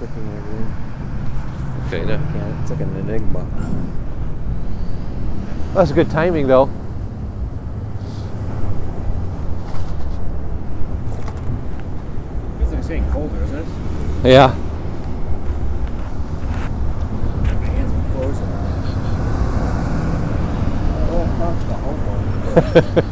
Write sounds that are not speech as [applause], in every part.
clicking and everything. Okay, no. Can't. It's like an enigma. That's good timing, though. It's like getting colder, isn't it? Yeah. My hands are frozen. Oh, the hobo. [laughs]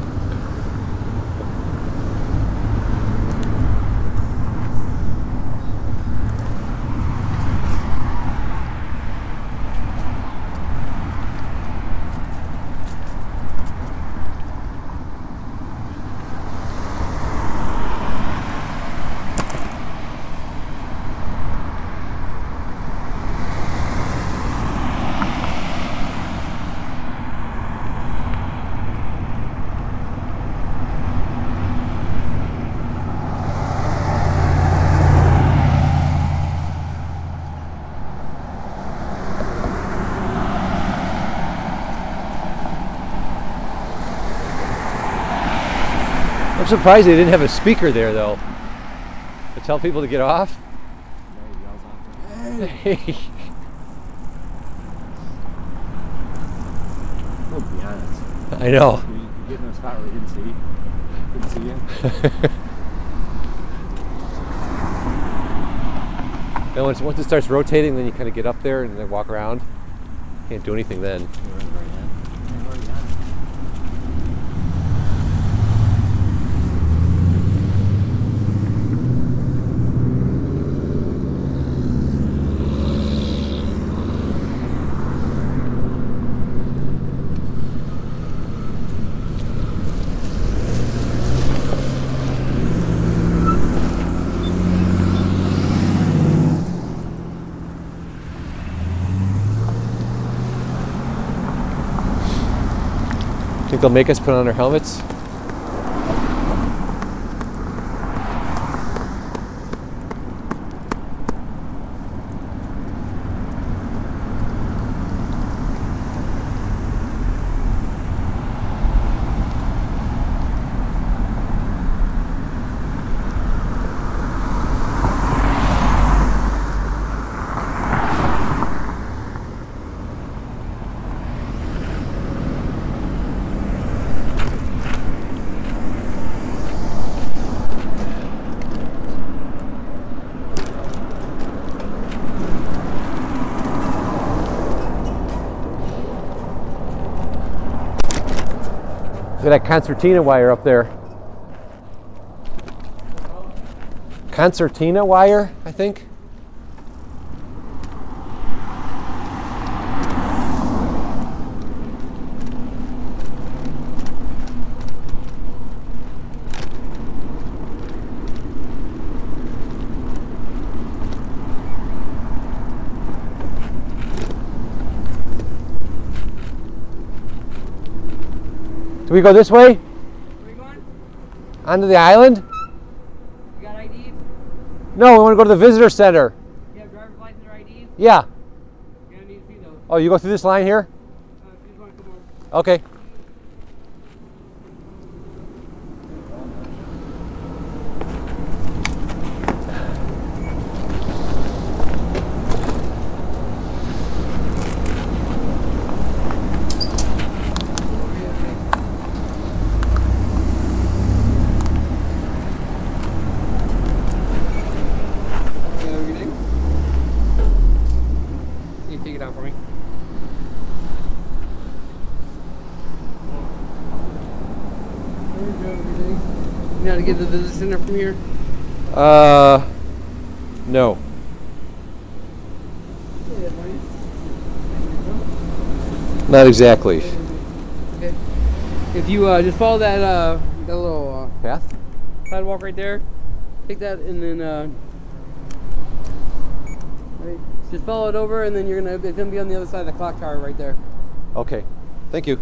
surprised they didn't have a speaker there, though, to tell people to get off. Hey. Be honest. I know. [laughs] You, a spot where you see. See you. And once, once it starts rotating, then you kind of get up there and then walk around. Can't do anything then. Think they'll make us put on our helmets? At that concertina wire up there. Concertina wire, I think. Do we go this way? Where going? Onto the island? You got ID? No, we want to go to the visitor center. You have driver's license or ID? Yeah. You're gonna need to see those. Oh, you go through this line here? Uh, if you just wanna come over. Okay. Can you take it out for me? You know how to get to the visitor center from here? Uh, no. Not exactly. Okay. If you uh, just follow that uh, that little Path? uh, sidewalk right there, take that and then uh, right, just follow it over, and then you're gonna it's gonna be on the other side of the clock tower right there. Okay. Thank you.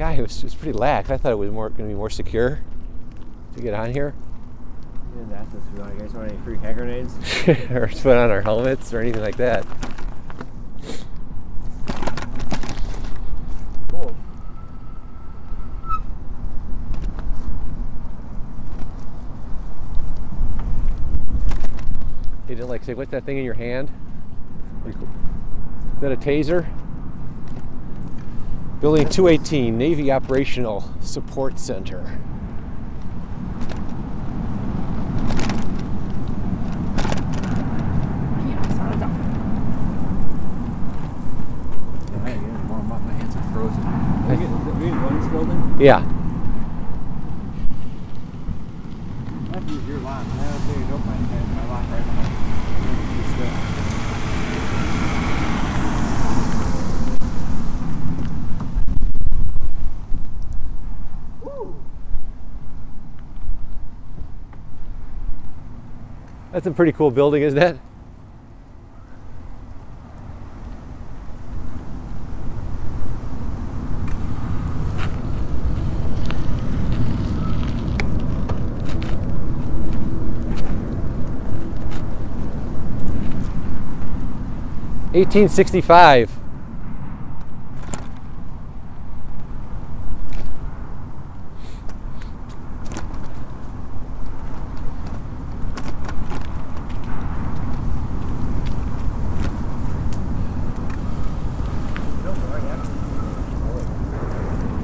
Guy was just pretty lax. I thought it was more going to be more secure to get on here You didn't ask us if you want, you guys want any free hand grenades? [laughs] or put on our helmets or anything like that. Cool. He didn't like say, "What's that thing in your hand?" Is that a taser? Building 218, Navy Operational Support Center. I ain't getting warm up. My hands are frozen. Are we in- are we in Williams building? Yeah. I have to use your lock. I don't think I don't mind. I have my lock right behind. Just, uh, That's a pretty cool building, isn't it? Eighteen sixty five.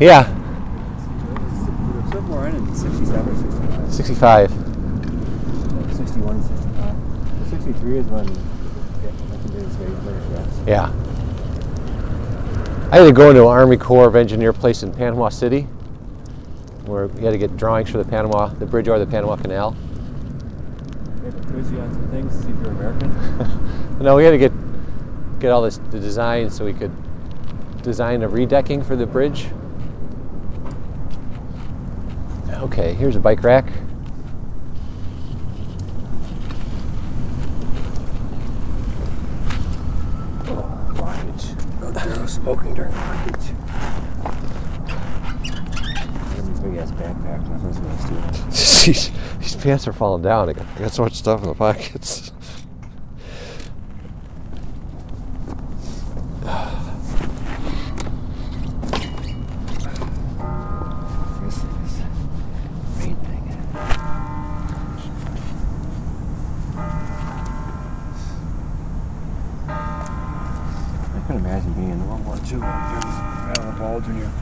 Yeah, somewhere in 67 or 65. sixty five. 61, 65. 63 is when legendary skating players, yes. Yeah. I had to go into an Army Corps of Engineer place in Panama City where we had to get drawings for the Panama, the bridge over the Panama Canal. We had to quiz you on some things to see if you're American. [laughs] No, we had to get get all this the design so we could design a redecking for the bridge. Okay, here's a bike rack. Blockage. No zero smoking during blockage. Big ass backpack. My husband doing these, these pants are falling down. I got, I got so much stuff in the pockets. During Battle of the when you're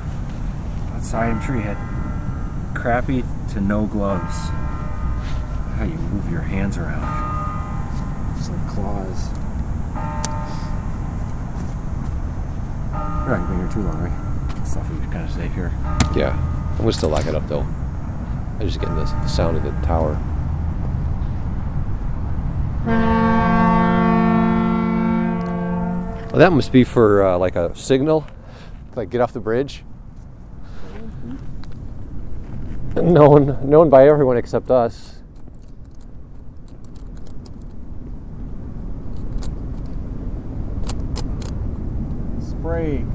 outside. I'm sure you had crappy to no gloves. How you move your hands around. Just like claws. We're not being here too long, right? Stuff we kind of safe here. Yeah, I'm gonna still lock it up though. I'm just getting the sound of the tower. Well, that must be for uh, like a signal, like get off the bridge. Known, known by everyone except us. Sprague.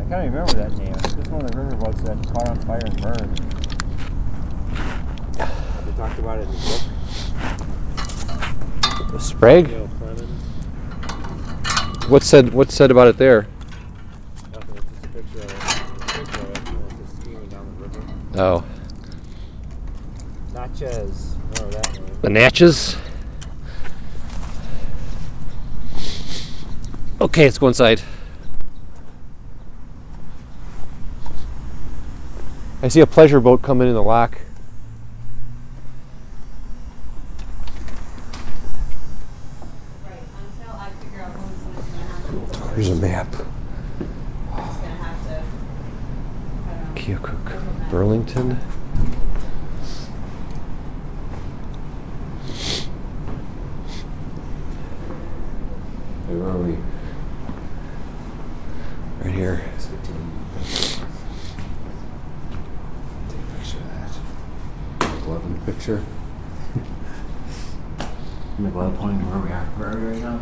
I can't even remember that name. It's just one of the riverboats that caught on fire and burned. They talked about it in the book. Sprague. What said? What said about it there? Nothing. It's just a picture of it. A picture of it. and It's just steaming down the. Oh, Natchez. Remember that name. the Natchez. Okay, let's go inside. I see a pleasure boat coming in the lock. Right, until I figure out who's gonna have to. Here's a map. Just gonna have to. I don't know. Keokuk, Burlington. Where are we? Right here. Let's get to Take a picture of that. McLovin picture. McLovin pointing to where we are. Where are we right now?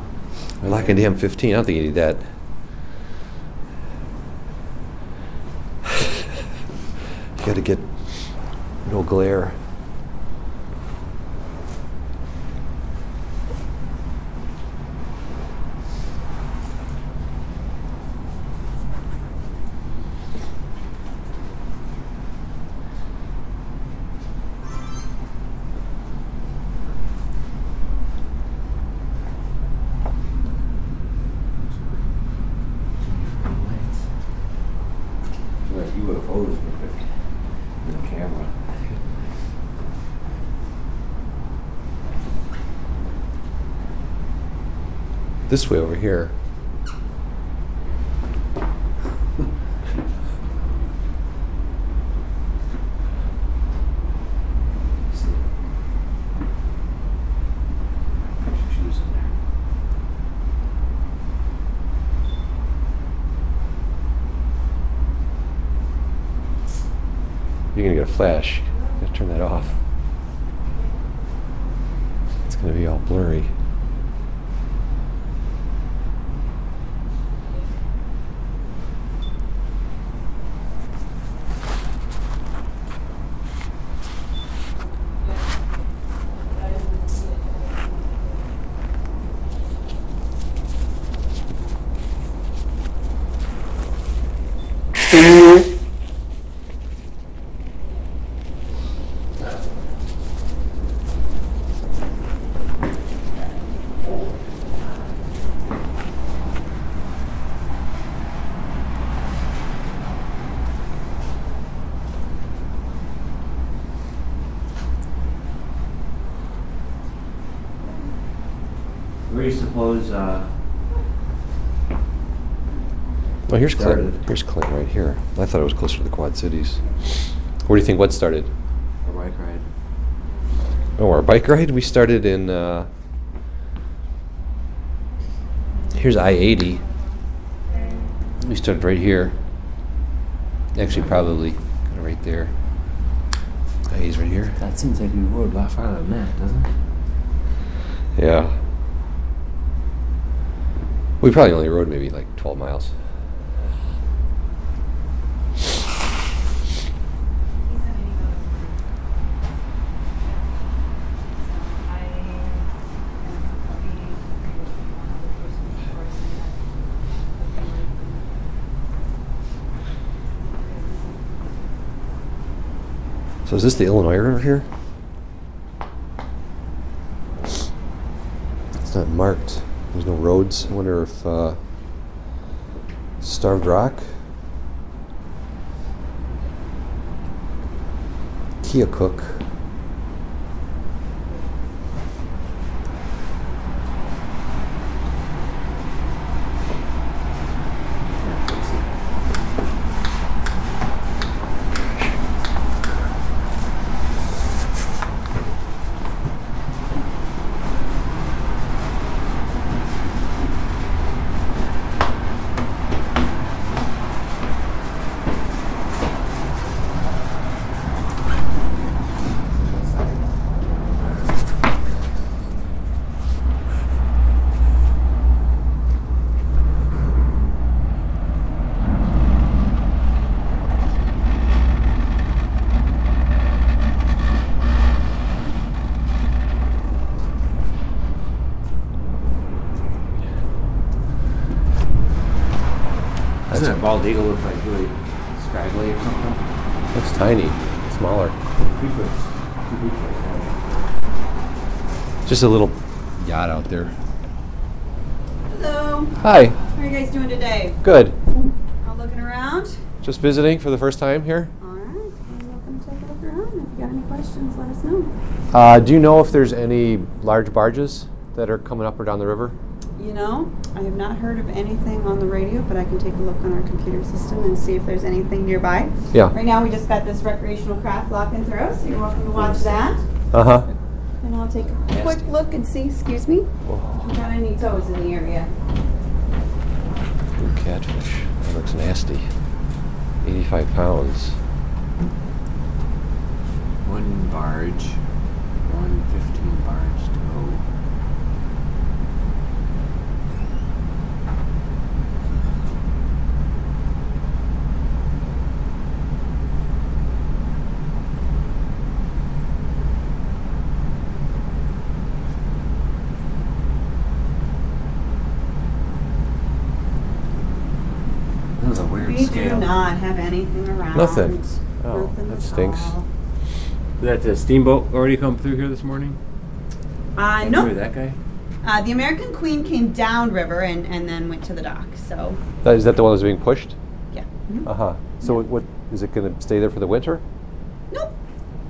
We're locking to M15. I don't think you need that. You got to get no glare. Like UFOs with the, the camera. This way over here. See. Put your shoes in there. You're gonna get a flash. You gotta turn that off. It's gonna be all blurry. Where do you suppose, uh, Oh, here's Clint. Started. Here's Clint right here. I thought it was closer to the Quad Cities. Where do you think what started? a bike ride? Oh, our bike ride? We started in. Uh, here's I 80. We started right here. Actually, probably kinda right there. I 80's right here. That seems like we rode a lot farther than that, doesn't it? Yeah. We probably only rode maybe like 12 miles. So is this the Illinois River here? It's not marked. There's no roads. I wonder if uh, Starved Rock, Keokuk. Bald eagle look like really scraggly or something? Looks tiny, smaller. Two foot, two feet foot. Just a little yacht out there. Hello. Hi. How are you guys doing today? Good. All looking around? Just visiting for the first time here. All right. You're welcome to take a look around. If you got any questions, let us know. Uh, do you know if there's any large barges that are coming up or down the river? You know, I have not heard of anything on the radio, but I can take a look on our computer system and see if there's anything nearby. Yeah. Right now, we just got this recreational craft lock and throw, so you're welcome to watch that. Uh huh. And I'll take a quick look and see, excuse me, if we got any tows in the area. Blue catfish. That looks nasty. 85 pounds. One barge, one fifteen barge tow. was a weird We scale. do not have anything around. Nothing. Oh, Nothing that at stinks. all. Did that the steamboat already come through here this morning? Uh, Remember no. that guy? Uh, the American Queen came downriver and, and then went to the dock. So, That, is that the one that's being pushed? yeah. Mhm. Uh huh. So what, what is it going to stay there for the winter? Nope.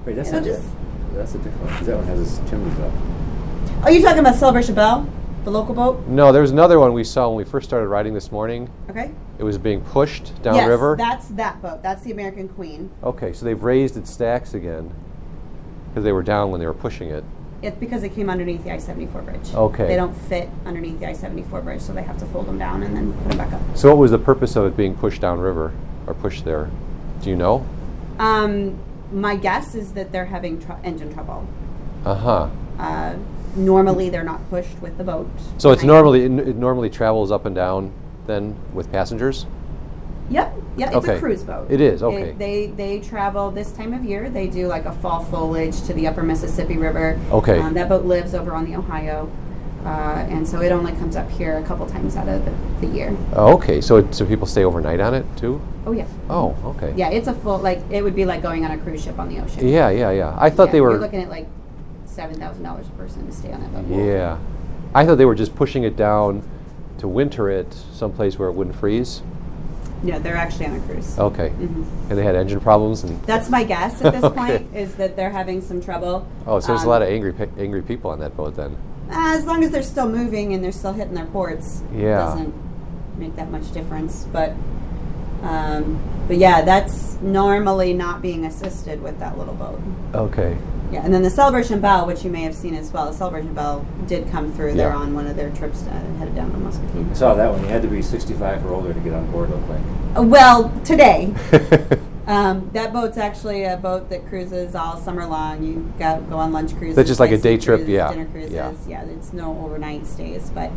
Wait, that's It'll not just- it. That's a different one. 'cause that one has its chimneys up. Are you talking about Celebration Belle, the local boat? No, there was another one we saw when we first started riding this morning. Okay. It was being pushed downriver? yes, that's that boat. That's the American Queen. Okay, so they've raised its stacks again because they were down when they were pushing it. It's because it came underneath the I-74 bridge. Okay. They don't fit underneath the I-74 bridge, so they have to fold them down and then put them back up. So what was the purpose of it being pushed downriver or pushed there? Do you know? Um, my guess is that they're having tr- engine trouble. Uh huh. Uh, normally, they're not pushed with the boat. So it's normally it, it normally travels up and down then with passengers. Yep. Yeah, it's Okay. a cruise boat. It is, okay. they they travel this time of year. They do like a fall foliage to the Upper Mississippi River. Okay. Um, that boat lives over on the Ohio, uh, and so it only comes up here a couple times out of the, the year. Oh, okay. So it, so people stay overnight on it too. Oh yeah. Oh, okay. Yeah, it's a full like it would be like going on a cruise ship on the ocean. Yeah, yeah, yeah. I thought Yeah, they You're were. looking at like seven thousand dollars a person to stay on that boat. Yeah, I thought they were just pushing it down to winter it someplace where it wouldn't freeze. No, they're actually on a cruise. Okay. Mhm. And they had engine problems and. That's my guess at this [laughs] Okay. point is that they're having some trouble. Oh, so there's a Um, lot of angry pe- angry people on that boat then. Uh, as long as they're still moving and they're still hitting their ports, Yeah. it doesn't make that much difference. But, um, but yeah, that's normally not being assisted with that little boat. Okay. Yeah, and then the Celebration Belle, which you may have seen as well, the Celebration Belle did come through. They're Yeah. on one of their trips uh, headed down to Muscatine. I saw that one. You had to be 65 or older to get on board, looked like. Uh, well, today, [laughs] um, that boat's actually a boat that cruises all summer long. You go, go on lunch cruises. That's just like a sightseeing day trip, cruises, yeah, Dinner cruises. yeah. Yeah. it's no overnight stays, but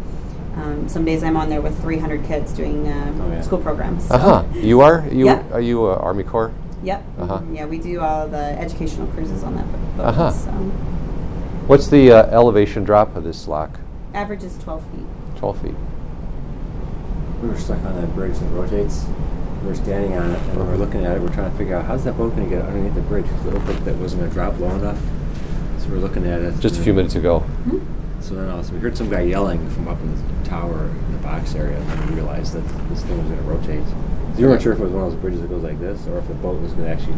um, some days I'm on there with 300 kids doing um, Oh, yeah. school programs. uh huh. You are you Yeah. are you uh, Army Corps? Yep. Uh-huh. Yeah, we do all the educational cruises on that boat. Uh-huh. So What's the uh, elevation drop of this lock? average is 12 feet. Twelve feet. We were stuck on that bridge that rotates. We were standing on it and we were looking at it. We are trying to figure out how's that boat going to get underneath the bridge because it looked like that wasn't going to drop low enough. So we are looking at it. Just a few then- minutes ago. So then all of a sudden we heard some guy yelling from up in the tower in the box area, and then we realized that this thing was going to rotate. So you weren't sure if it was one of those bridges that goes like this, or if the boat was going to actually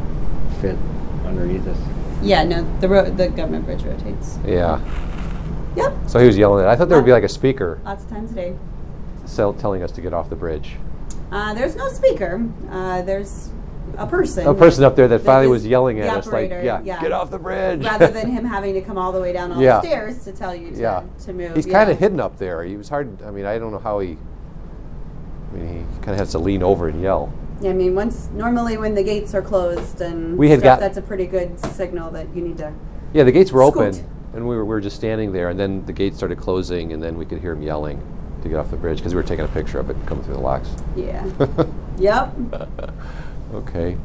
fit underneath us. Yeah, no, the ro- the government bridge rotates. Yeah. Yep. So he was yelling at. I thought there would be like a speaker Lots of times a day. sell, telling us to get off the bridge. Uh, there's no speaker. Uh, there's a person. A person up there that finally was yelling the at us, like, operator, "Yeah, get off the bridge." Rather than [laughs] him having to come all the way down all Yeah. the stairs to tell you to, yeah. to move. He's yeah. kind of hidden up there. He was hard. I mean, I don't know how he. Mean, he kind of has to lean over and yell. Yeah, I mean, once normally when the gates are closed and We had stuff, got- that's a pretty good signal that you need to. Yeah, the gates were open, and we were, we were just standing there, and then the gates started closing, and then we could hear him yelling to get off the bridge because we were taking a picture of it coming through the locks. Yeah. [laughs] yep. okay.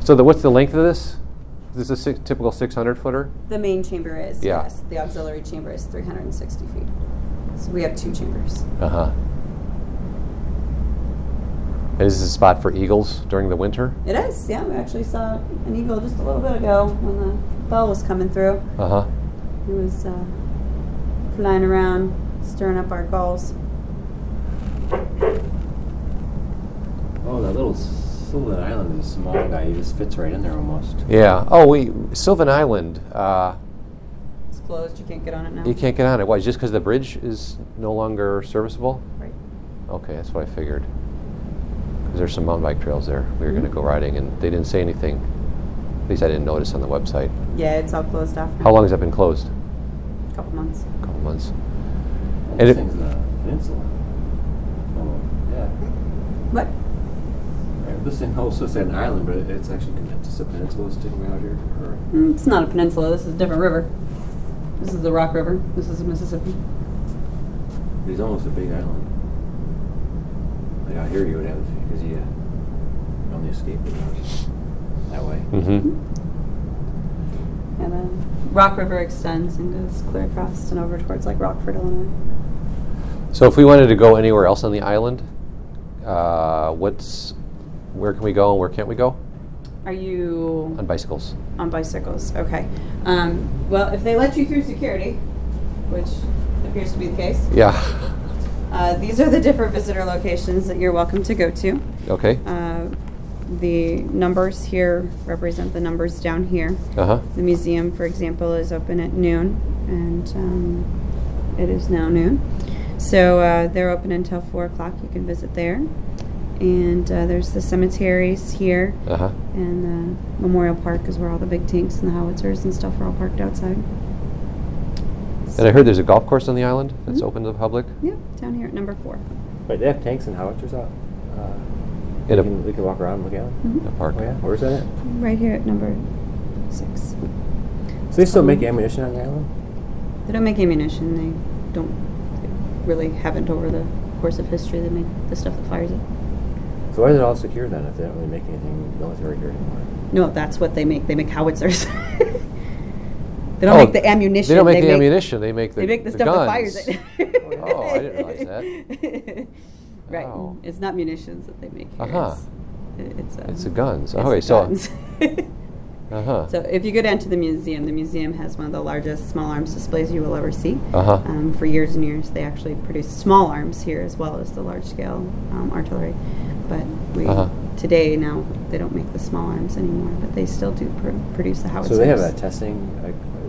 So the, what's the length of this? Is this a six, typical 600 footer? The main chamber is Yeah. yes. The auxiliary chamber is 360 feet. So we have two chambers. Uh huh. And is this a spot for eagles during the winter? It is. Yeah, we actually saw an eagle just a little bit ago when the bell was coming through. Uh huh. He was uh, flying around, stirring up our gulls. Oh, that little Sylvan Island is a small guy. He just fits right in there almost. Yeah. Oh, we Sylvan Island. Uh, It's closed. You can't get on it now. you can't get on it. Why? Just because the bridge is no longer serviceable? Right. Okay, that's what I figured. 'Cause there's some mountain bike trails there. We were going to go riding, and they didn't say anything. At least I didn't notice on the website. Yeah, it's all closed off. now. How long has that been closed? A couple months. A couple months. And And this it- thing's a peninsula. Oh, yeah. What? This thing also said an island, but it's actually it's just a peninsula sticking out here. Mm, It's not a peninsula. This is a different river. This is the Rock River. This is the Mississippi. it's almost a big island. Like out here, you would have because you uh, only escape it that way. Mm-hmm. And then Rock River extends and goes clear across and over towards like Rockford, Illinois. So if we wanted to go anywhere else on the island, uh, what's where can we go and where can't we go Are you on bicycles? on bicycles? Okay. Um, well, if they let you through security, which appears to be the case, Yeah. [laughs] uh, these are the different visitor locations that you're welcome to go to. Okay. Uh, the numbers here represent the numbers down here. Uh huh. The museum, for example, is open at noon, and um, it is now noon. So uh, they're open until 4 o'clock. You can visit there. And uh, there's the cemeteries here, Uh huh. and the Memorial Park is where all the big tanks and the howitzers and stuff are all parked outside. And I heard there's a golf course on the island that's Mhm. open to the public. Yep, down here at number 4. Wait, they have tanks and howitzers out. Uh, In we, a- can, we can walk around and look at them. Mhm. The park. Oh yeah, where's that at? Right here at number 6. So they still make Um, ammunition on the island? They don't make ammunition. They don't they really haven't over the course of history. They make the stuff that fires it. So why is it all secure then if they don't really make anything military here anymore? No, that's what they make. They make howitzers. [laughs] they don't Oh, make the ammunition. They don't make the ammunition. They make the They make the, stuff guns. that fires it. Oh, I didn't realize that. [laughs] right. Oh. It's not munitions that they make here. Uh-huh. It's, it- it's, um, It's the guns. it's Okay, the so- guns. [laughs] Uh huh. so if you go down to the museum, the museum has one of the largest small arms displays you will ever see. Uh huh. Um, for years and years, they actually produced small arms here as well as the large scale um, artillery. But we Uh-huh. today now they don't make the small arms anymore, but they still do pr- produce the howitzers. So they have a testing, like, uh,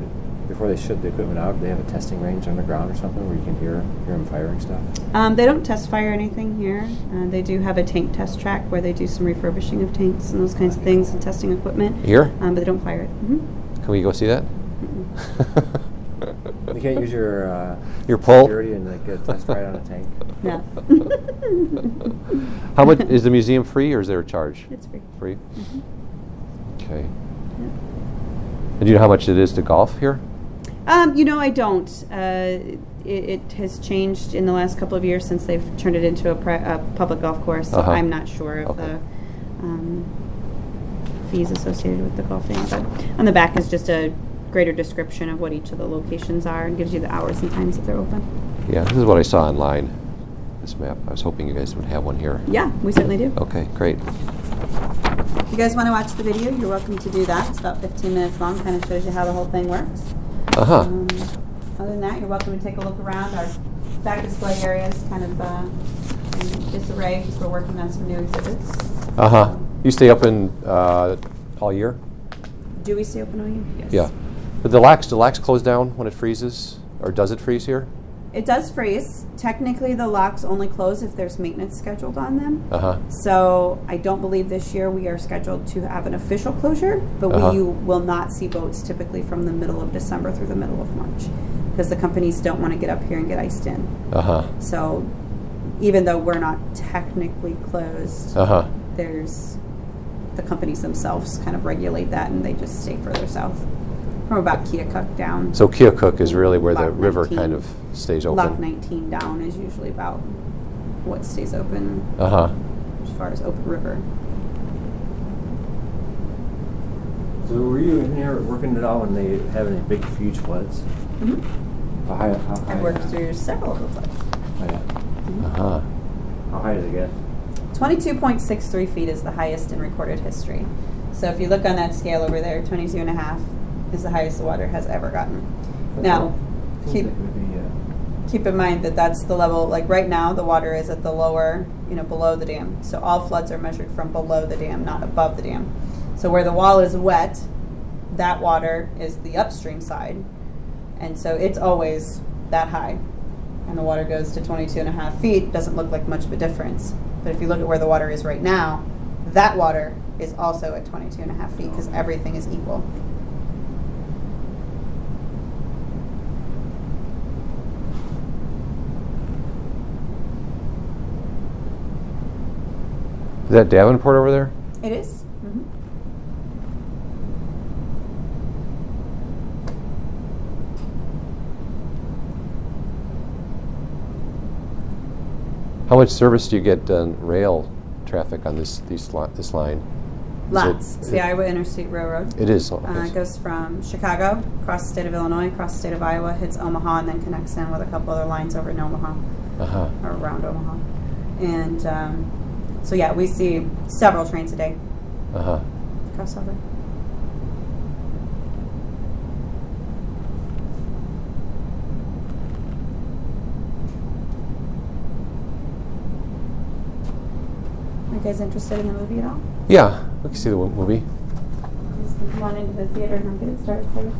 before they ship the equipment out, they have a testing range underground or something where you can hear, hear them firing stuff? Um, they don't test fire anything here. Uh, they do have a tank test track where they do some refurbishing of tanks and those kinds of things and testing equipment. Here? Um, but they don't fire it. hmm Can we go see that? [laughs] You can't use your uh, Your pole? security and like, get test ride on a tank? [laughs] No. How much [laughs] is the museum free or is there a charge? It's free. Free. Mm-hmm. Okay. And do you know how much it is to golf here? Um, you know, I don't. Uh, it, it has changed in the last couple of years since they've turned it into a, pri- a public golf course. So Uh-huh. I'm not sure of Okay. the um, fees associated with the golfing. But on the back is just a greater description of what each of the locations are and gives you the hours and times that they're open. Yeah, this is what I saw online. This map. I was hoping you guys would have one here. Yeah, we certainly do. Okay, great. If you guys want to watch the video, you're welcome to do that. It's about 15 minutes long, kind of shows you how the whole thing works. Uh huh. Um, other than that, you're welcome to take a look around. Our back display area is kind of uh, in disarray because we're working on some new exhibits. Uh huh. You stay open uh, all year? Do we stay open all year? Yes. Yeah. But the lax, the lax close down when it freezes, or does it freeze here? It does freeze. Technically, the locks only close if there's maintenance scheduled on them. Uh huh. So I don't believe this year we are scheduled to have an official closure, but Uh-huh. we will not see boats typically from the middle of December through the middle of March because the companies don't want to get up here and get iced in. Uh huh. So even though we're not technically closed, Uh huh. there's the companies themselves kind of regulate that and they just stay further south from about Keokuk down. So Keokuk is really where the Lock river 19. kind of stays open. Lock 19 down is usually about what stays open Uh huh. as far as open river. So were you in there working at all when they have any big, huge floods? Mhm. How high? How high I've worked uh, through several of the floods. oh, yeah. Uh huh. How high did it get? 22.63 feet is the highest in recorded history. So if you look on that scale over there, 22 and a half is the highest the water has ever gotten. Now, Seems keep like it would be, uh, keep in mind that that's the level like right now the water is at the lower you know below the dam. So all floods are measured from below the dam not above the dam. So where the wall is wet that water is the upstream side. And so it's always that high. And the water goes to 22 and a half feet doesn't look like much of a difference. But if you look at where the water is right now that water is also at 22 and a half feet because everything is equal Is that Davenport over there? it is. Mhm. How much service do you get on rail traffic on this these li- this line? Is lots it- it's the iowa interstate railroad It is. Uh, it goes from Chicago, across the state of Illinois, across the state of Iowa, hits Omaha, and then connects in with a couple other lines over in Omaha, Uh huh. or around Omaha. And um, So yeah, we see several trains a day Uh huh. crossover. Are you guys interested in the movie at all? Yeah, we can see the w- movie. Just come on into the theater and I'll get it started for you.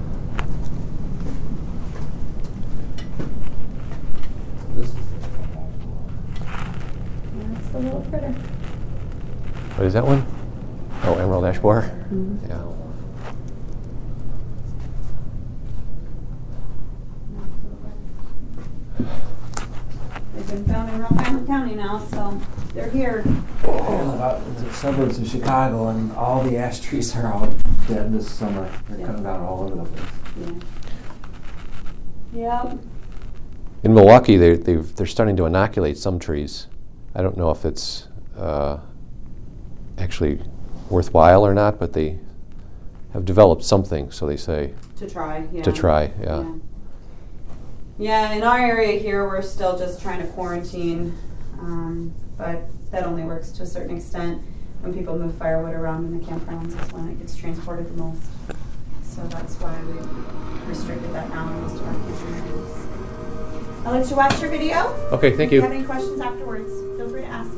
Yeah, it's little critter. What is that one? Oh, Emerald Ash Borer. Mhm. Yeah. They've been found in Rock Island County now, so they're here. About the suburbs of Chicago, and all the ash trees are out dead this summer. They're Yeah. coming down all over the place. Yeah. Yep. In Milwaukee, they they've, they're starting to inoculate some trees. I don't know if it's uh, actually worthwhile or not, but they have developed something. So they say To try, yeah. to try. Yeah. Yeah. Yeah, in our area here, we're still just trying to quarantine, um, but that only works to a certain extent. When people move firewood around in the campgrounds is when it gets transported the most. So that's why we restricted that now in most of our areas. I'll let you watch your video. Okay. Thank if you If you. have any questions afterwards, feel free to ask.